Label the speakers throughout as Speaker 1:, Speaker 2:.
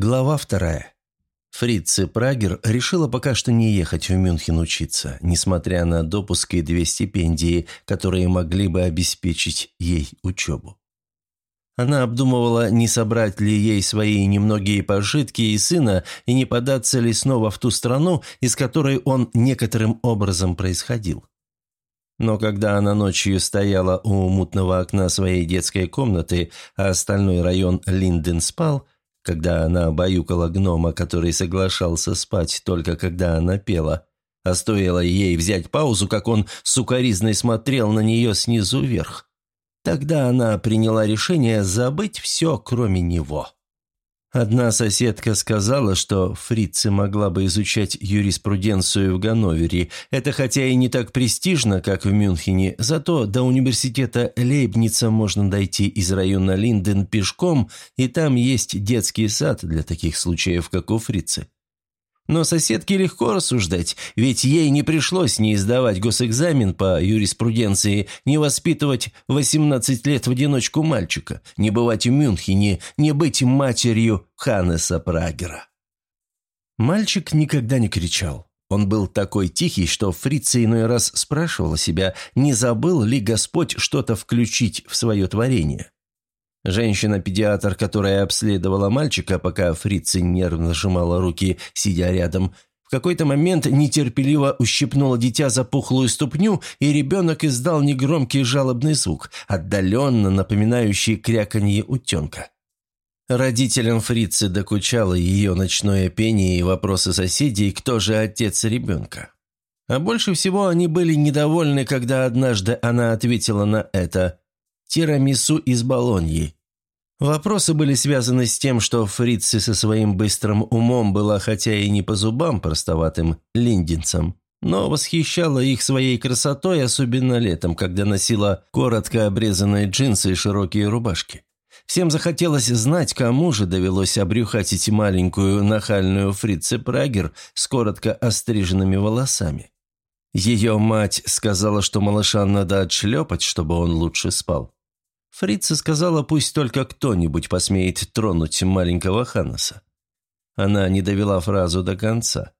Speaker 1: Глава вторая. Фрице Прагер решила пока что не ехать в Мюнхен учиться, несмотря на допуск и две стипендии, которые могли бы обеспечить ей учебу. Она обдумывала, не собрать ли ей свои немногие пожитки и сына, и не податься ли снова в ту страну, из которой он некоторым образом происходил. Но когда она ночью стояла у мутного окна своей детской комнаты, а остальной район Линден спал – когда она баюкала гнома, который соглашался спать только когда она пела. А стоило ей взять паузу, как он сукоризной смотрел на нее снизу вверх. Тогда она приняла решение забыть все, кроме него. Одна соседка сказала, что Фрица могла бы изучать юриспруденцию в Ганновере. Это хотя и не так престижно, как в Мюнхене, зато до университета Лейбница можно дойти из района Линден пешком, и там есть детский сад для таких случаев, как у Фрицы. Но соседке легко рассуждать, ведь ей не пришлось не сдавать госэкзамен по юриспруденции, не воспитывать 18 лет в одиночку мальчика, не бывать в Мюнхене, не быть матерью Ханнеса Прагера. Мальчик никогда не кричал. Он был такой тихий, что Фрица иной раз спрашивала себя, не забыл ли Господь что-то включить в свое творение. Женщина-педиатр, которая обследовала мальчика, пока Фрица нервно сжимала руки, сидя рядом, в какой-то момент нетерпеливо ущипнула дитя за пухлую ступню, и ребенок издал негромкий жалобный звук, отдаленно напоминающий кряканье утенка. Родителям Фрицы докучало ее ночное пение и вопросы соседей, кто же отец ребенка. А больше всего они были недовольны, когда однажды она ответила на это «Тирамису из Болоньи». Вопросы были связаны с тем, что Фрицы со своим быстрым умом была хотя и не по зубам простоватым линдинцем, но восхищала их своей красотой, особенно летом, когда носила коротко обрезанные джинсы и широкие рубашки. Всем захотелось знать, кому же довелось обрюхатить маленькую нахальную Фрице Прагер с коротко остриженными волосами. Ее мать сказала, что малыша надо отшлепать, чтобы он лучше спал. Фрица сказала, пусть только кто-нибудь посмеет тронуть маленького Ханнеса. Она не довела фразу до конца.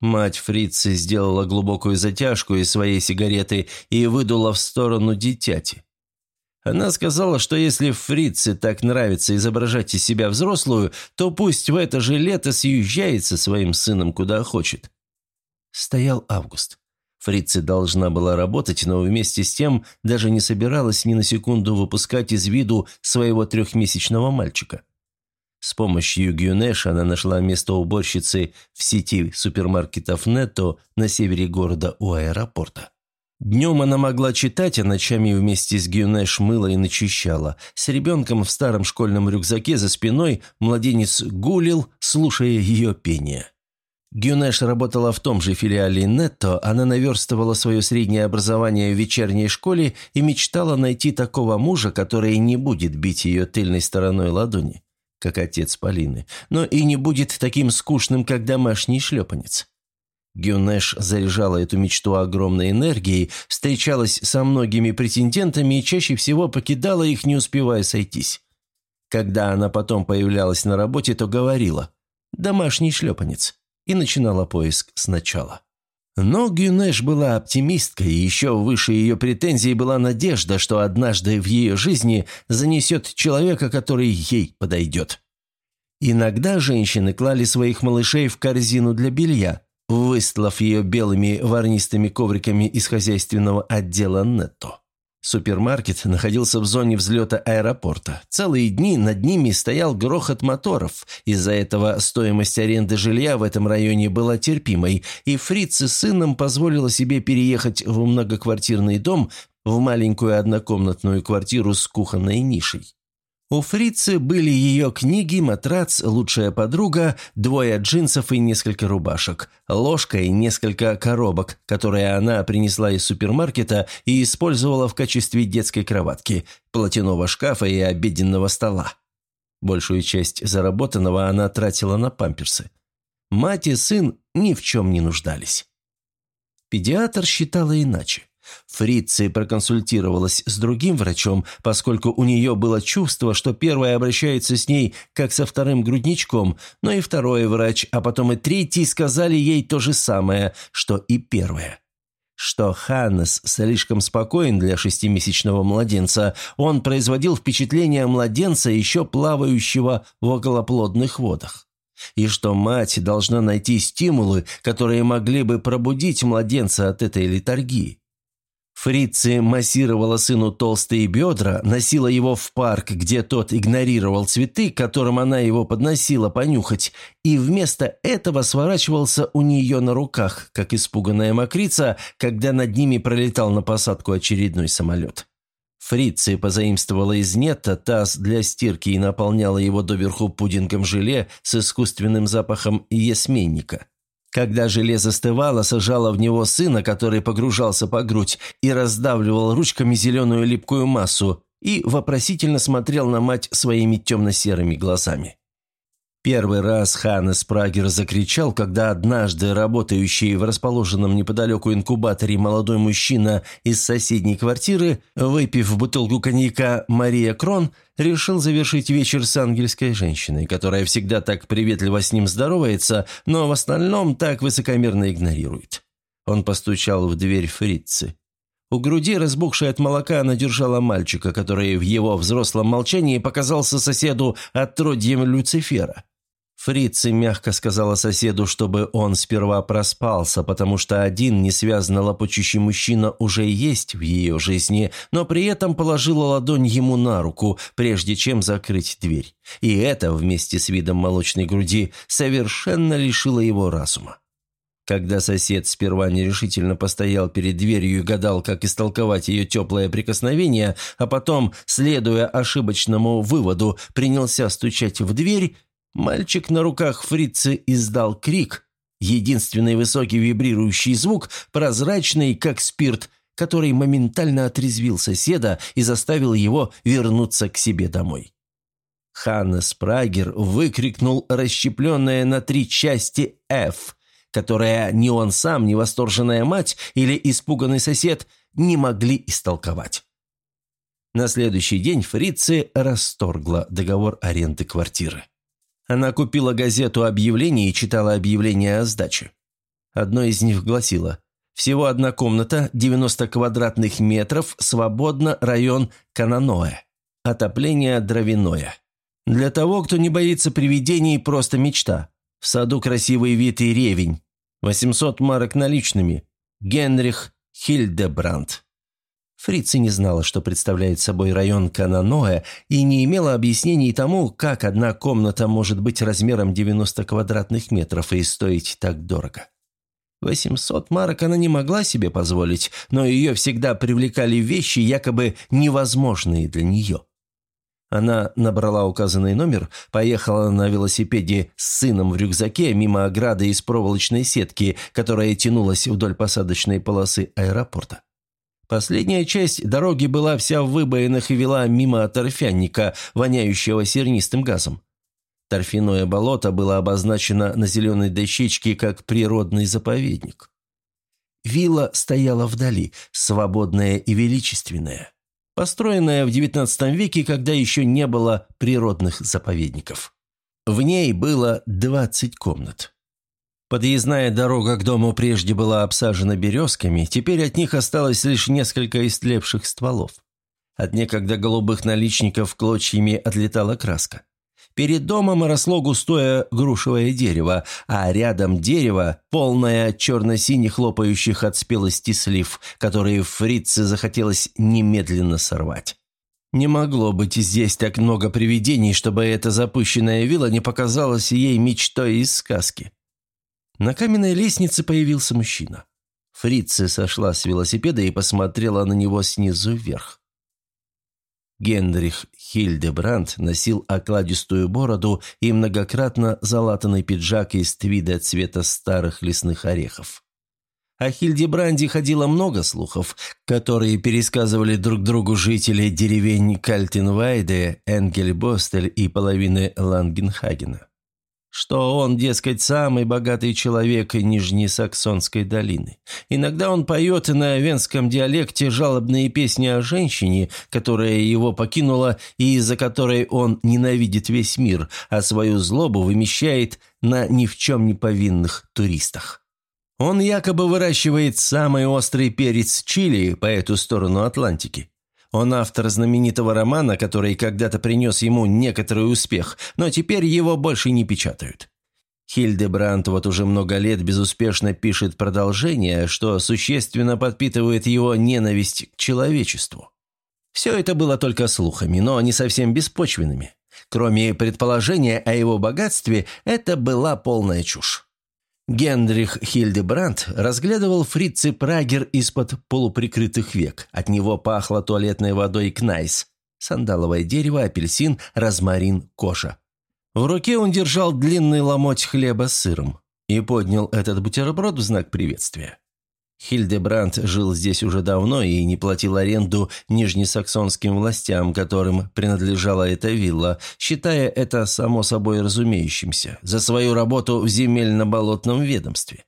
Speaker 1: Мать Фрицы сделала глубокую затяжку из своей сигареты и выдула в сторону дитяти. Она сказала, что если Фрице так нравится изображать из себя взрослую, то пусть в это же лето съезжает со своим сыном куда хочет. Стоял август. Фрица должна была работать, но вместе с тем даже не собиралась ни на секунду выпускать из виду своего трехмесячного мальчика. С помощью Гюнеш она нашла место уборщицы в сети супермаркетов «Нетто» на севере города у аэропорта. Днем она могла читать, а ночами вместе с Гюнеш мыла и начищала. С ребенком в старом школьном рюкзаке за спиной младенец гулил, слушая ее пение. Гюнеш работала в том же филиале Нетто, она наверстывала свое среднее образование в вечерней школе и мечтала найти такого мужа, который не будет бить ее тыльной стороной ладони, как отец Полины, но и не будет таким скучным, как домашний шлепанец. Гюнеш заряжала эту мечту огромной энергией, встречалась со многими претендентами и чаще всего покидала их, не успевая сойтись. Когда она потом появлялась на работе, то говорила «домашний шлепанец» и начинала поиск сначала. Но Гюнеш была оптимисткой, и еще выше ее претензий была надежда, что однажды в ее жизни занесет человека, который ей подойдет. Иногда женщины клали своих малышей в корзину для белья, выстлав ее белыми варнистыми ковриками из хозяйственного отдела Нетто. Супермаркет находился в зоне взлета аэропорта. Целые дни над ними стоял грохот моторов. Из-за этого стоимость аренды жилья в этом районе была терпимой, и Фриц с сыном позволила себе переехать в многоквартирный дом в маленькую однокомнатную квартиру с кухонной нишей. У фрицы были ее книги, матрац, лучшая подруга, двое джинсов и несколько рубашек, ложка и несколько коробок, которые она принесла из супермаркета и использовала в качестве детской кроватки, платяного шкафа и обеденного стола. Большую часть заработанного она тратила на памперсы. Мать и сын ни в чем не нуждались. Педиатр считала иначе. Фрици проконсультировалась с другим врачом, поскольку у нее было чувство, что первая обращается с ней как со вторым грудничком, но и второй врач, а потом и третий сказали ей то же самое, что и первая. Что Ханнес слишком спокоен для шестимесячного младенца, он производил впечатление младенца, еще плавающего в околоплодных водах и что мать должна найти стимулы, которые могли бы пробудить младенца от этой литургии. Фрицы массировала сыну толстые бедра, носила его в парк, где тот игнорировал цветы, которым она его подносила понюхать, и вместо этого сворачивался у нее на руках, как испуганная мокрица, когда над ними пролетал на посадку очередной самолет. Фрицы позаимствовала из нета таз для стирки и наполняла его доверху пудингом желе с искусственным запахом ясменника. Когда желе застывало, сажала в него сына, который погружался по грудь, и раздавливал ручками зеленую липкую массу, и вопросительно смотрел на мать своими темно-серыми глазами. Первый раз Ханнес Прагер закричал, когда однажды работающий в расположенном неподалеку инкубаторе молодой мужчина из соседней квартиры, выпив бутылку коньяка «Мария Крон», решил завершить вечер с ангельской женщиной, которая всегда так приветливо с ним здоровается, но в остальном так высокомерно игнорирует. Он постучал в дверь фрицы. У груди, разбухшей от молока, она держала мальчика, который в его взрослом молчании показался соседу отродьем Люцифера. Фрицы мягко сказала соседу, чтобы он сперва проспался, потому что один несвязанно лопочущий мужчина уже есть в ее жизни, но при этом положила ладонь ему на руку, прежде чем закрыть дверь. И это, вместе с видом молочной груди, совершенно лишило его разума. Когда сосед сперва нерешительно постоял перед дверью и гадал, как истолковать ее теплое прикосновение, а потом, следуя ошибочному выводу, принялся стучать в дверь, Мальчик на руках фрицы издал крик, единственный высокий вибрирующий звук, прозрачный, как спирт, который моментально отрезвил соседа и заставил его вернуться к себе домой. Ханнес Прагер выкрикнул расщепленное на три части «Ф», которое ни он сам, ни восторженная мать или испуганный сосед не могли истолковать. На следующий день Фрицы расторгла договор аренды квартиры. Она купила газету объявлений и читала объявления о сдаче. Одно из них гласило «Всего одна комната, 90 квадратных метров, свободно, район Кананоэ. Отопление дровяное. Для того, кто не боится привидений, просто мечта. В саду красивый вид и ревень. 800 марок наличными. Генрих Хильдебрандт». Фрица не знала, что представляет собой район Кананоэ, и не имела объяснений тому, как одна комната может быть размером 90 квадратных метров и стоить так дорого. 800 марок она не могла себе позволить, но ее всегда привлекали вещи, якобы невозможные для нее. Она набрала указанный номер, поехала на велосипеде с сыном в рюкзаке мимо ограды из проволочной сетки, которая тянулась вдоль посадочной полосы аэропорта. Последняя часть дороги была вся в выбоинах и вела мимо торфянника, воняющего сернистым газом. Торфяное болото было обозначено на зеленой дощечке как природный заповедник. Вилла стояла вдали, свободная и величественная, построенная в XIX веке, когда еще не было природных заповедников. В ней было 20 комнат. Подъездная дорога к дому прежде была обсажена березками, теперь от них осталось лишь несколько истлевших стволов. От некогда голубых наличников клочьями отлетала краска. Перед домом росло густое грушевое дерево, а рядом дерево, полное черно-синих хлопающих от спелости слив, которые фрице захотелось немедленно сорвать. Не могло быть здесь так много привидений, чтобы эта запущенная вилла не показалась ей мечтой из сказки. На каменной лестнице появился мужчина. Фрица сошла с велосипеда и посмотрела на него снизу вверх. Генрих Хильдебранд носил окладистую бороду и многократно залатанный пиджак из твида цвета старых лесных орехов. О Хильдебранде ходило много слухов, которые пересказывали друг другу жители деревень Кальтенвайде, Энгельбостель и половины Лангенхагена. Что он, дескать, самый богатый человек Нижнесаксонской долины. Иногда он поет на венском диалекте жалобные песни о женщине, которая его покинула и из-за которой он ненавидит весь мир, а свою злобу вымещает на ни в чем не повинных туристах. Он якобы выращивает самый острый перец чили по эту сторону Атлантики. Он автор знаменитого романа, который когда-то принес ему некоторый успех, но теперь его больше не печатают. Хильдебранд вот уже много лет безуспешно пишет продолжение, что существенно подпитывает его ненависть к человечеству. Все это было только слухами, но не совсем беспочвенными. Кроме предположения о его богатстве, это была полная чушь. Генрих Хильдебранд разглядывал Фрици Прагер из-под полуприкрытых век. От него пахло туалетной водой Кнайс. Сандаловое дерево, апельсин, розмарин, кожа. В руке он держал длинный ломоть хлеба с сыром и поднял этот бутерброд в знак приветствия. Хильдебранд жил здесь уже давно и не платил аренду нижнесаксонским властям, которым принадлежала эта вилла, считая это само собой разумеющимся, за свою работу в земельно-болотном ведомстве.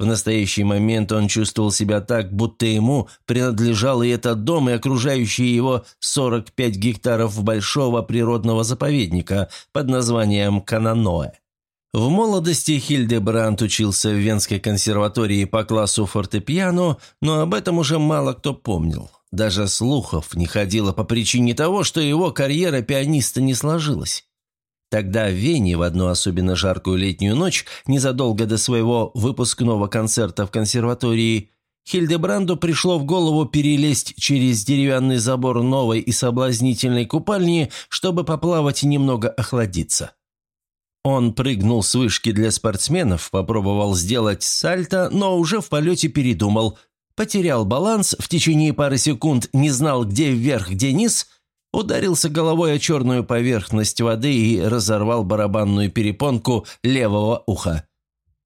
Speaker 1: В настоящий момент он чувствовал себя так, будто ему принадлежал и этот дом, и окружающие его 45 гектаров большого природного заповедника под названием Кананоэ. В молодости Хильдебранд учился в Венской консерватории по классу фортепиано, но об этом уже мало кто помнил. Даже слухов не ходило по причине того, что его карьера пианиста не сложилась. Тогда в Вене в одну особенно жаркую летнюю ночь, незадолго до своего выпускного концерта в консерватории, Хильдебранду пришло в голову перелезть через деревянный забор новой и соблазнительной купальни, чтобы поплавать и немного охладиться. Он прыгнул с вышки для спортсменов, попробовал сделать сальто, но уже в полете передумал. Потерял баланс, в течение пары секунд не знал, где вверх, где низ, ударился головой о черную поверхность воды и разорвал барабанную перепонку левого уха.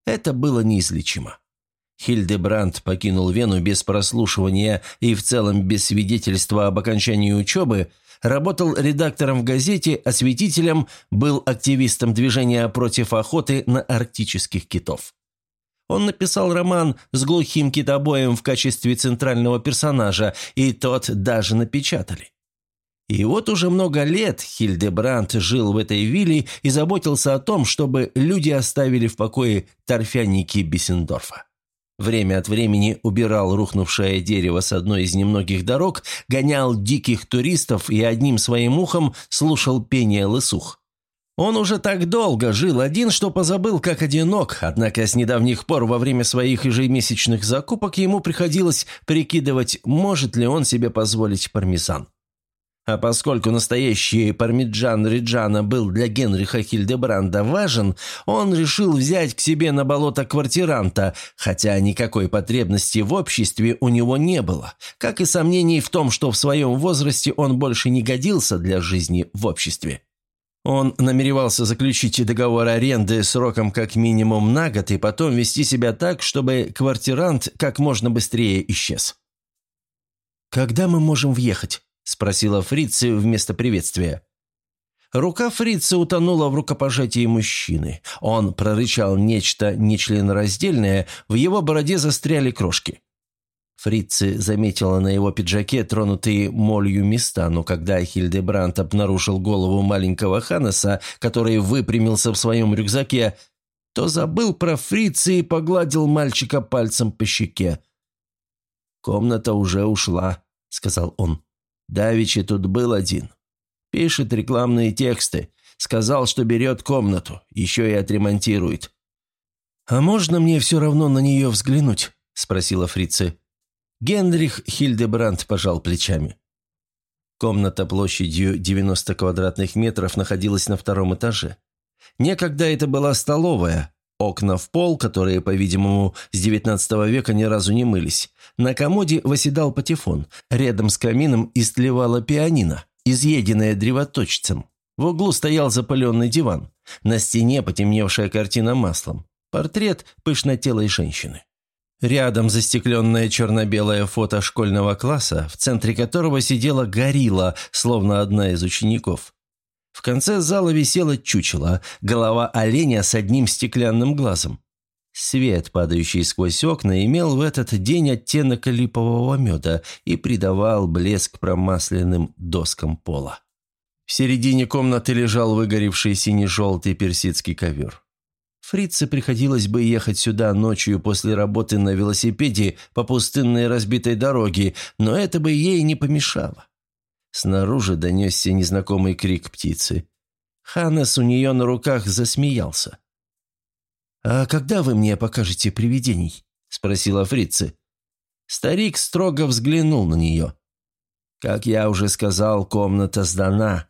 Speaker 1: Это было неизлечимо. Хильдебранд покинул Вену без прослушивания и в целом без свидетельства об окончании учебы – Работал редактором в газете, осветителем, был активистом движения против охоты на арктических китов. Он написал роман с глухим китобоем в качестве центрального персонажа, и тот даже напечатали. И вот уже много лет Хильдебранд жил в этой вилле и заботился о том, чтобы люди оставили в покое торфяники Бессендорфа. Время от времени убирал рухнувшее дерево с одной из немногих дорог, гонял диких туристов и одним своим ухом слушал пение лысух. Он уже так долго жил один, что позабыл, как одинок, однако с недавних пор во время своих ежемесячных закупок ему приходилось прикидывать, может ли он себе позволить пармезан. А поскольку настоящий пармиджан Риджана был для Генриха Хильдебранда важен, он решил взять к себе на болото квартиранта, хотя никакой потребности в обществе у него не было, как и сомнений в том, что в своем возрасте он больше не годился для жизни в обществе. Он намеревался заключить договор аренды сроком как минимум на год и потом вести себя так, чтобы квартирант как можно быстрее исчез. «Когда мы можем въехать?» – спросила фрица вместо приветствия. Рука фрица утонула в рукопожатии мужчины. Он прорычал нечто нечленораздельное, в его бороде застряли крошки. Фрицы заметила на его пиджаке тронутые молью места, но когда Хильдебранд обнаружил голову маленького Ханнеса, который выпрямился в своем рюкзаке, то забыл про фрицы и погладил мальчика пальцем по щеке. «Комната уже ушла», — сказал он. Давичи тут был один. Пишет рекламные тексты. Сказал, что берет комнату, еще и отремонтирует. «А можно мне все равно на нее взглянуть?» – спросила фрица. Генрих Хильдебранд пожал плечами. Комната площадью 90 квадратных метров находилась на втором этаже. Некогда это была столовая, Окна в пол, которые, по-видимому, с XIX века ни разу не мылись. На комоде восседал патефон. Рядом с камином истлевала пианино, изъеденная древоточцем. В углу стоял запаленный диван. На стене потемневшая картина маслом. Портрет пышнотелой женщины. Рядом застекленное черно-белое фото школьного класса, в центре которого сидела горилла, словно одна из учеников. В конце зала висело чучело, голова оленя с одним стеклянным глазом. Свет, падающий сквозь окна, имел в этот день оттенок липового меда и придавал блеск промасленным доскам пола. В середине комнаты лежал выгоревший сине-желтый персидский ковер. Фрице приходилось бы ехать сюда ночью после работы на велосипеде по пустынной разбитой дороге, но это бы ей не помешало. Снаружи донесся незнакомый крик птицы. Ханес у нее на руках засмеялся. «А когда вы мне покажете привидений?» – спросила фрица. Старик строго взглянул на нее. «Как я уже сказал, комната сдана».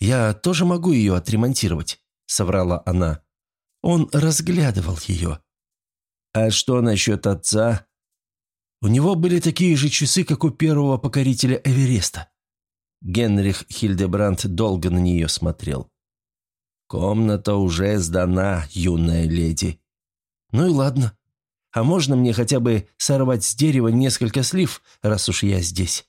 Speaker 1: «Я тоже могу ее отремонтировать», – соврала она. Он разглядывал ее. «А что насчет отца?» У него были такие же часы, как у первого покорителя Эвереста. Генрих Хильдебранд долго на нее смотрел. «Комната уже сдана, юная леди». «Ну и ладно. А можно мне хотя бы сорвать с дерева несколько слив, раз уж я здесь?»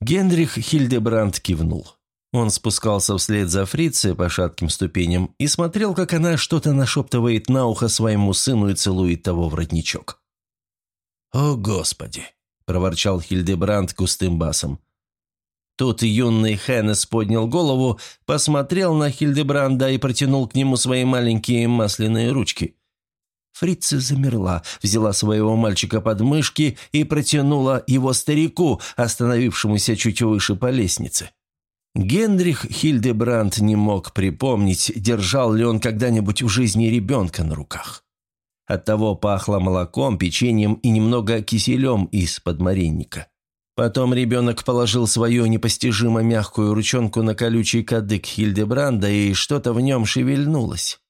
Speaker 1: Генрих Хильдебранд кивнул. Он спускался вслед за фрицей по шатким ступеням и смотрел, как она что-то нашептывает на ухо своему сыну и целует того в родничок. «О, Господи!» – проворчал Хильдебранд густым басом. Тут юный Хеннес поднял голову, посмотрел на Хильдебранда и протянул к нему свои маленькие масляные ручки. Фрица замерла, взяла своего мальчика под мышки и протянула его старику, остановившемуся чуть выше по лестнице. Генрих Хильдебранд не мог припомнить, держал ли он когда-нибудь в жизни ребенка на руках. Оттого пахло молоком, печеньем и немного киселем из подмаренника. Потом ребенок положил свою непостижимо мягкую ручонку на колючий кадык Хильдебранда, и что-то в нем шевельнулось.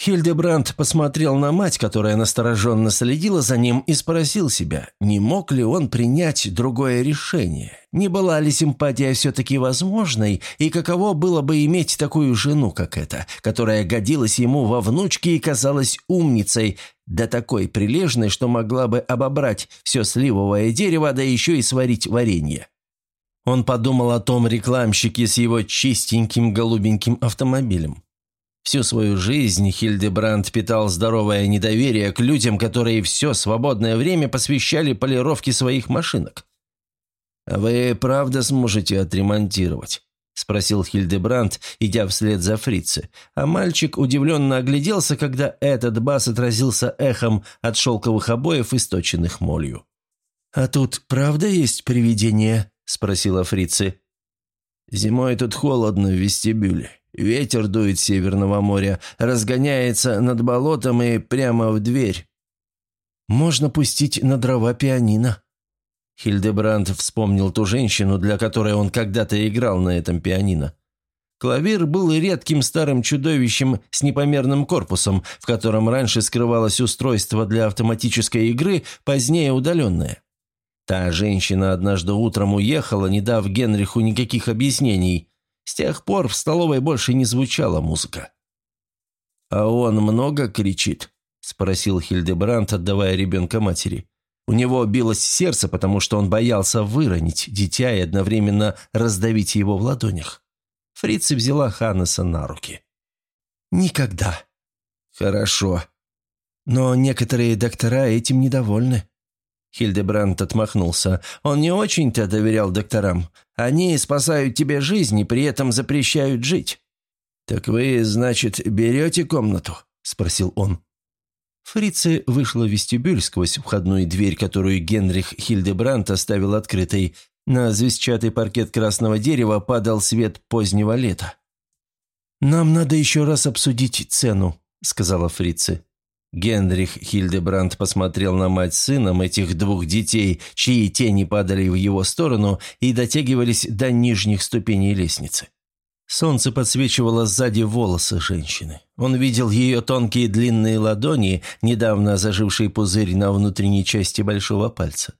Speaker 1: Хильдебранд посмотрел на мать, которая настороженно следила за ним, и спросил себя, не мог ли он принять другое решение, не была ли симпатия все-таки возможной, и каково было бы иметь такую жену, как эта, которая годилась ему во внучке и казалась умницей, да такой прилежной, что могла бы обобрать все сливовое дерево, да еще и сварить варенье. Он подумал о том рекламщике с его чистеньким голубеньким автомобилем. Всю свою жизнь Хильдебранд питал здоровое недоверие к людям, которые все свободное время посвящали полировке своих машинок. «А вы правда сможете отремонтировать?» – спросил Хильдебранд, идя вслед за фрице. А мальчик удивленно огляделся, когда этот бас отразился эхом от шелковых обоев, источенных молью. «А тут правда есть привидение?» – спросила фрицы. «Зимой тут холодно в вестибюле. Ветер дует с Северного моря, разгоняется над болотом и прямо в дверь. Можно пустить на дрова пианино. Хильдебранд вспомнил ту женщину, для которой он когда-то играл на этом пианино. Клавир был редким старым чудовищем с непомерным корпусом, в котором раньше скрывалось устройство для автоматической игры, позднее удаленное. Та женщина однажды утром уехала, не дав Генриху никаких объяснений. С тех пор в столовой больше не звучала музыка. «А он много кричит?» – спросил Хильдебранд, отдавая ребенка матери. У него билось сердце, потому что он боялся выронить дитя и одновременно раздавить его в ладонях. Фрица взяла Ханнеса на руки. «Никогда». «Хорошо. Но некоторые доктора этим недовольны». Хильдебранд отмахнулся. Он не очень-то доверял докторам. Они спасают тебе жизнь и при этом запрещают жить. «Так вы, значит, берете комнату?» – спросил он. Фрице вышла в вестибюль сквозь входную дверь, которую Генрих Хильдебранд оставил открытой. На звездчатый паркет красного дерева падал свет позднего лета. «Нам надо еще раз обсудить цену», – сказала Фрице. Генрих Хильдебранд посмотрел на мать сыном этих двух детей, чьи тени падали в его сторону и дотягивались до нижних ступеней лестницы. Солнце подсвечивало сзади волосы женщины. Он видел ее тонкие длинные ладони, недавно заживший пузырь на внутренней части большого пальца.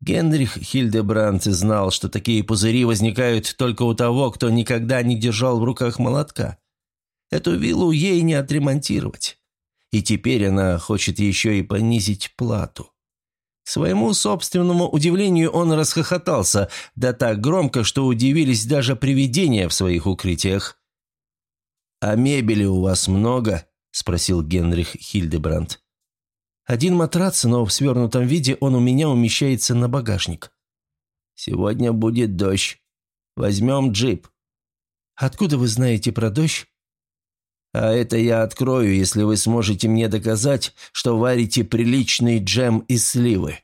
Speaker 1: Генрих Хильдебранд знал, что такие пузыри возникают только у того, кто никогда не держал в руках молотка. Эту виллу ей не отремонтировать и теперь она хочет еще и понизить плату. Своему собственному удивлению он расхохотался, да так громко, что удивились даже привидения в своих укрытиях. «А мебели у вас много?» – спросил Генрих Хильдебранд.
Speaker 2: «Один матрац, но в свернутом виде он у меня умещается на багажник».
Speaker 1: «Сегодня будет дождь. Возьмем джип».
Speaker 2: «Откуда вы знаете про дождь?»
Speaker 1: «А это я открою, если вы сможете мне доказать, что варите приличный джем из сливы».